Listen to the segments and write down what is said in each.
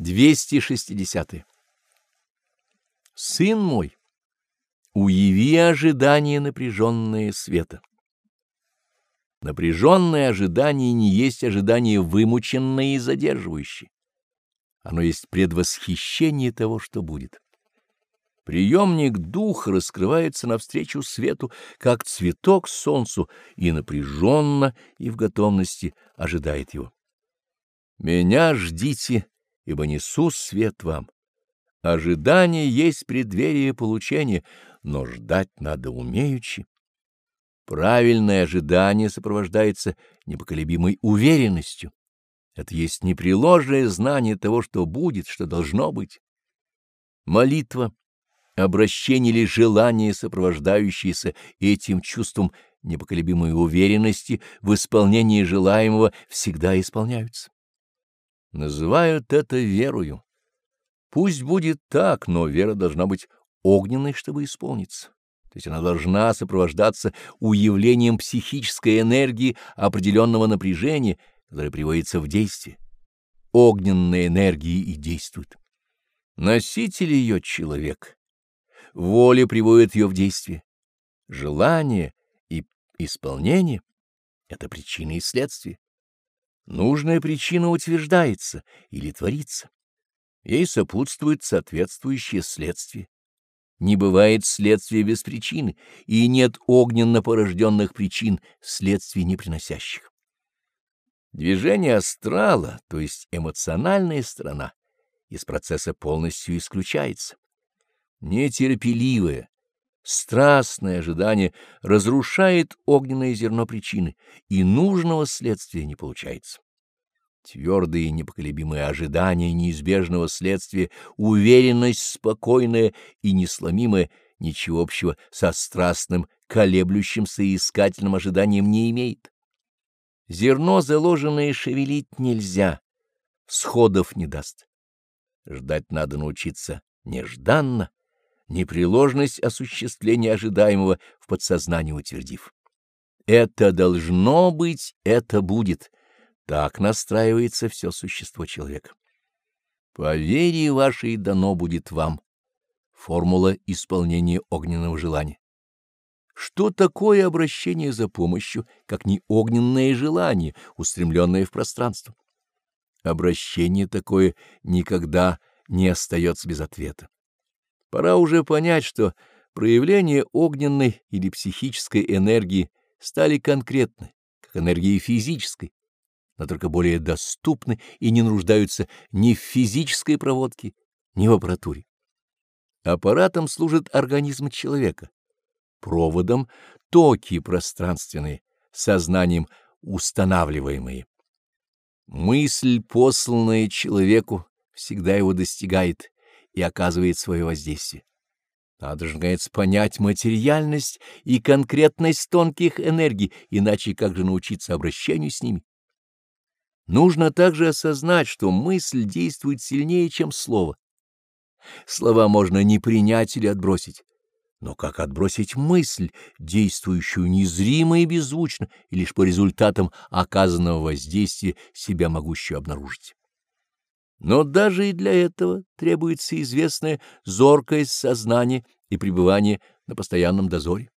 260. Сын мой, уяви ожидание напряженное света. Напряженное ожидание не есть ожидание вымученное и задерживающее. Оно есть предвосхищение того, что будет. Приемник духа раскрывается навстречу свету, как цветок солнцу, и напряженно и в готовности ожидает его. Меня ждите, ибо несу свет вам. Ожидание есть преддверие получения, но ждать надо умеючи. Правильное ожидание сопровождается непоколебимой уверенностью. Это есть непреложное знание того, что будет, что должно быть. Молитва, обращение или желание, сопровождающееся этим чувством непоколебимой уверенности в исполнении желаемого, всегда исполняются. Называют это верою. Пусть будет так, но вера должна быть огненной, чтобы исполниться. То есть она должна сопровождаться уявлением психической энергии определенного напряжения, которое приводится в действие. Огненная энергия и действует. Носитель ее — человек. Воля приводит ее в действие. Желание и исполнение — это причина и следствие. Нужная причина утверждается или творится. Ей сопутствует соответствующее следствие. Не бывает следствия без причины, и нет огненно порожденных причин, следствий не приносящих. Движение астрала, то есть эмоциональная сторона, из процесса полностью исключается. Нетерпеливое, страстное ожидание разрушает огненное зерно причины, и нужного следствия не получается. Твердые и непоколебимые ожидания неизбежного следствия, уверенность спокойная и несломимая, ничего общего со страстным, колеблющимся и искательным ожиданием не имеет. Зерно, заложенное, шевелить нельзя, сходов не даст. Ждать надо научиться нежданно, непреложность осуществления ожидаемого в подсознании утвердив. Это должно быть, это будет. Так настраивается все существо человека. По вере вашей дано будет вам. Формула исполнения огненного желания. Что такое обращение за помощью, как не огненное желание, устремленное в пространство? Обращение такое никогда не остается без ответа. Пора уже понять, что проявления огненной или психической энергии стали конкретны, как энергии физической, но только более доступны и не нуждаются ни в физической проводке, ни в аппаратуре. Аппаратом служит организм человека, проводом — токи пространственные, сознанием устанавливаемые. Мысль, посланная человеку, всегда его достигает и оказывает свое воздействие. Надо же, наконец, понять материальность и конкретность тонких энергий, иначе как же научиться обращению с ними? Нужно также осознать, что мысль действует сильнее, чем слово. Слова можно не принять или отбросить. Но как отбросить мысль, действующую незримо и беззвучно, и лишь по результатам оказанного воздействия себя могущую обнаружить? Но даже и для этого требуется известная зоркость сознания и пребывание на постоянном дозоре.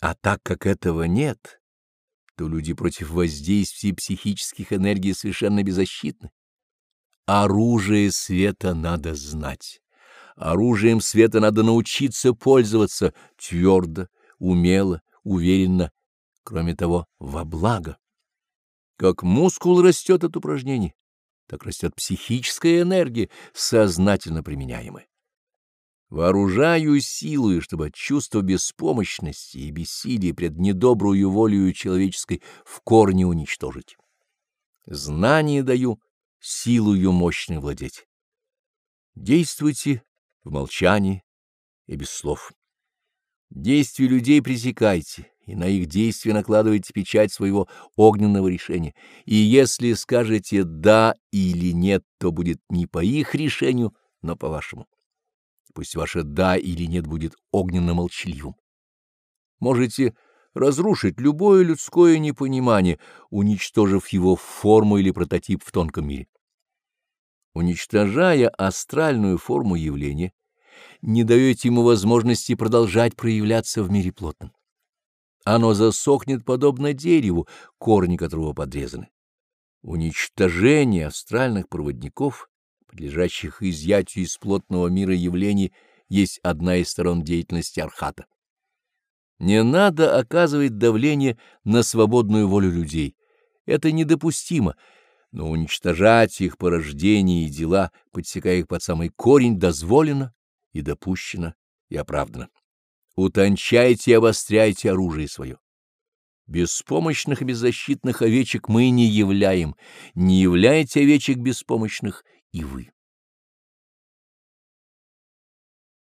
А так как этого нет, то люди против воздействия психических энергий совершенно беззащитны. Оружие света надо знать. Оружием света надо научиться пользоваться твердо, умело, уверенно, кроме того, во благо. Как мускул растет от упражнений, так растет психическая энергия, сознательно применяемая. Вооружаю силою, чтобы чувство беспомощности и бессилия пред недобрую волею человеческой в корне уничтожить. Знание даю, силою мощной владеть. Действуйте в молчании и без слов. Действия людей пресекайте, и на их действия накладывайте печать своего огненного решения. И если скажете «да» или «нет», то будет не по их решению, но по вашему. Пусть ваше «да» или «нет» будет огненно-молчаливым. Можете разрушить любое людское непонимание, уничтожив его форму или прототип в тонком мире. Уничтожая астральную форму явления, не даете ему возможности продолжать проявляться в мире плотном. Оно засохнет подобно дереву, корни которого подрезаны. Уничтожение астральных проводников, подлежащих изъятию из плотного мира явлений, есть одна из сторон деятельности Архата. Не надо оказывать давление на свободную волю людей. Это недопустимо, но уничтожать их порождения и дела, подсекая их под самый корень, дозволено и допущено и оправдано. Утончайте и обостряйте оружие свое. Беспомощных и беззащитных овечек мы не являем, не являйте овечек беспомощных и вы.